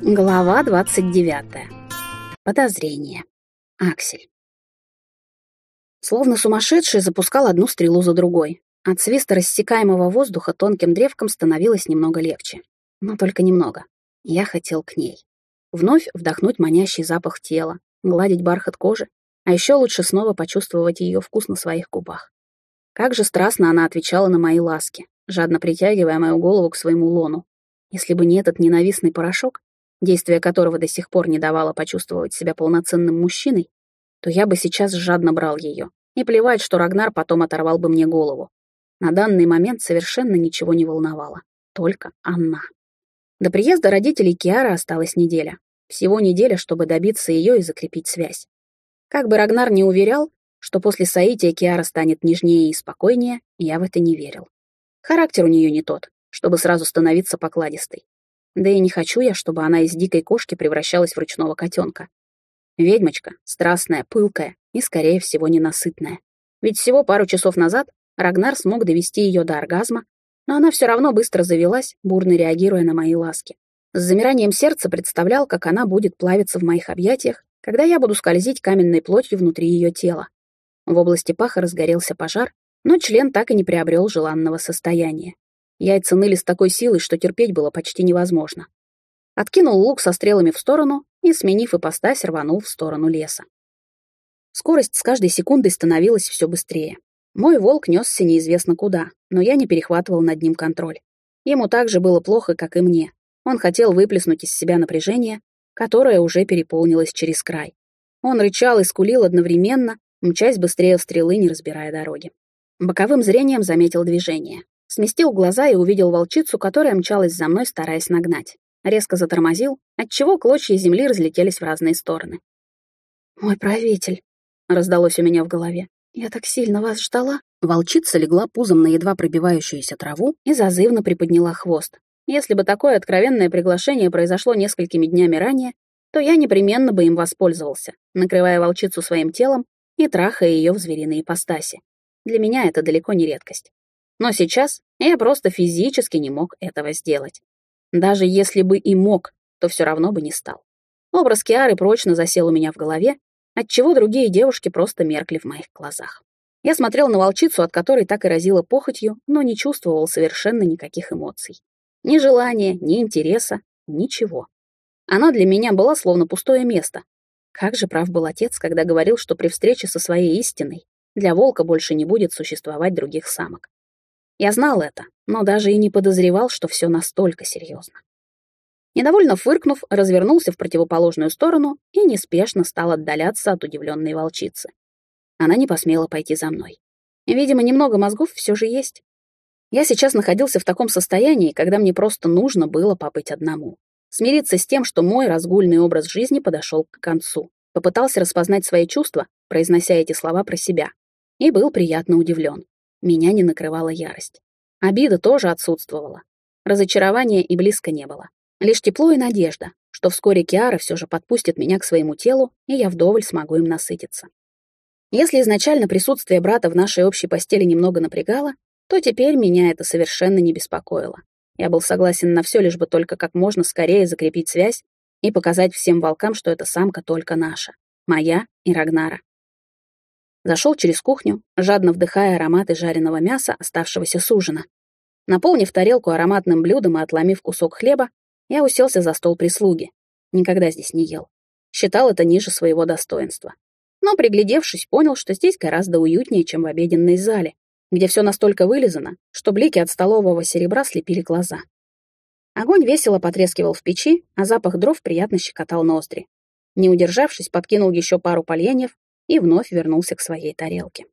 Глава 29. Подозрение. Аксель. Словно сумасшедший запускал одну стрелу за другой. От свиста рассекаемого воздуха тонким древком становилось немного легче. Но только немного. Я хотел к ней. Вновь вдохнуть манящий запах тела, гладить бархат кожи, а еще лучше снова почувствовать ее вкус на своих губах. Как же страстно она отвечала на мои ласки, жадно притягивая мою голову к своему лону. Если бы не этот ненавистный порошок, действие которого до сих пор не давало почувствовать себя полноценным мужчиной, то я бы сейчас жадно брал ее. И плевать, что Рагнар потом оторвал бы мне голову. На данный момент совершенно ничего не волновало. Только она. До приезда родителей Киара осталась неделя. Всего неделя, чтобы добиться ее и закрепить связь. Как бы Рагнар не уверял, что после соития Киара станет нежнее и спокойнее, я в это не верил. Характер у нее не тот, чтобы сразу становиться покладистой. Да и не хочу я, чтобы она из дикой кошки превращалась в ручного котенка. Ведьмочка, страстная, пылкая и, скорее всего, ненасытная. Ведь всего пару часов назад Рагнар смог довести ее до оргазма, но она все равно быстро завелась, бурно реагируя на мои ласки. С замиранием сердца представлял, как она будет плавиться в моих объятиях, когда я буду скользить каменной плотью внутри ее тела. В области паха разгорелся пожар, но член так и не приобрел желанного состояния. Яйца ныли с такой силой, что терпеть было почти невозможно. Откинул лук со стрелами в сторону и, сменив ипостась, рванул в сторону леса. Скорость с каждой секундой становилась все быстрее. Мой волк несся неизвестно куда, но я не перехватывал над ним контроль. Ему так же было плохо, как и мне. Он хотел выплеснуть из себя напряжение, которое уже переполнилось через край. Он рычал и скулил одновременно, мчась быстрее стрелы, не разбирая дороги. Боковым зрением заметил движение. Сместил глаза и увидел волчицу, которая мчалась за мной, стараясь нагнать. Резко затормозил, отчего клочья земли разлетелись в разные стороны. «Мой правитель», — раздалось у меня в голове. «Я так сильно вас ждала». Волчица легла пузом на едва пробивающуюся траву и зазывно приподняла хвост. Если бы такое откровенное приглашение произошло несколькими днями ранее, то я непременно бы им воспользовался, накрывая волчицу своим телом и трахая ее в звериной ипостаси. Для меня это далеко не редкость. Но сейчас я просто физически не мог этого сделать. Даже если бы и мог, то все равно бы не стал. Образ Киары прочно засел у меня в голове, отчего другие девушки просто меркли в моих глазах. Я смотрел на волчицу, от которой так и разило похотью, но не чувствовал совершенно никаких эмоций. Ни желания, ни интереса, ничего. Она для меня была словно пустое место. Как же прав был отец, когда говорил, что при встрече со своей истиной для волка больше не будет существовать других самок. Я знал это, но даже и не подозревал, что все настолько серьезно. Недовольно фыркнув, развернулся в противоположную сторону и неспешно стал отдаляться от удивленной волчицы. Она не посмела пойти за мной. Видимо, немного мозгов все же есть. Я сейчас находился в таком состоянии, когда мне просто нужно было побыть одному. Смириться с тем, что мой разгульный образ жизни подошел к концу. Попытался распознать свои чувства, произнося эти слова про себя. И был приятно удивлен. Меня не накрывала ярость. Обида тоже отсутствовала. Разочарования и близко не было. Лишь тепло и надежда, что вскоре Киара все же подпустит меня к своему телу, и я вдоволь смогу им насытиться. Если изначально присутствие брата в нашей общей постели немного напрягало, то теперь меня это совершенно не беспокоило. Я был согласен на все, лишь бы только как можно скорее закрепить связь и показать всем волкам, что эта самка только наша, моя и Рагнара. Зашел через кухню, жадно вдыхая ароматы жареного мяса, оставшегося с ужина. Наполнив тарелку ароматным блюдом и отломив кусок хлеба, я уселся за стол прислуги. Никогда здесь не ел. Считал это ниже своего достоинства. Но, приглядевшись, понял, что здесь гораздо уютнее, чем в обеденной зале, где все настолько вылизано, что блики от столового серебра слепили глаза. Огонь весело потрескивал в печи, а запах дров приятно щекотал ноздри. Не удержавшись, подкинул еще пару поленьев и вновь вернулся к своей тарелке.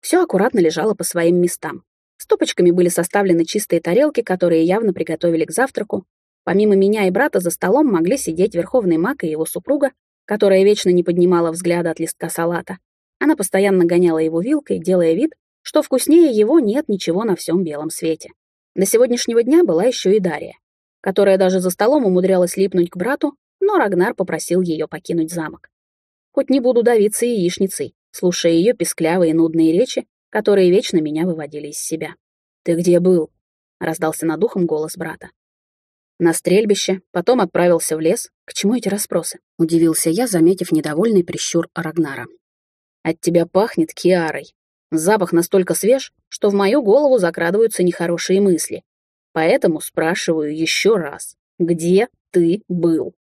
Все аккуратно лежало по своим местам. Стопочками были составлены чистые тарелки, которые явно приготовили к завтраку. Помимо меня и брата за столом могли сидеть верховный маг и его супруга, которая вечно не поднимала взгляда от листка салата. Она постоянно гоняла его вилкой, делая вид, что вкуснее его нет ничего на всем белом свете. До сегодняшнего дня была еще и Дарья, которая даже за столом умудрялась липнуть к брату, но Рагнар попросил ее покинуть замок. Хоть не буду давиться яичницей, слушая ее песклявые нудные речи, которые вечно меня выводили из себя. «Ты где был?» — раздался над ухом голос брата. На стрельбище, потом отправился в лес. К чему эти расспросы? Удивился я, заметив недовольный прищур Рагнара. От тебя пахнет Киарой. Запах настолько свеж, что в мою голову закрадываются нехорошие мысли. Поэтому спрашиваю еще раз, где ты был?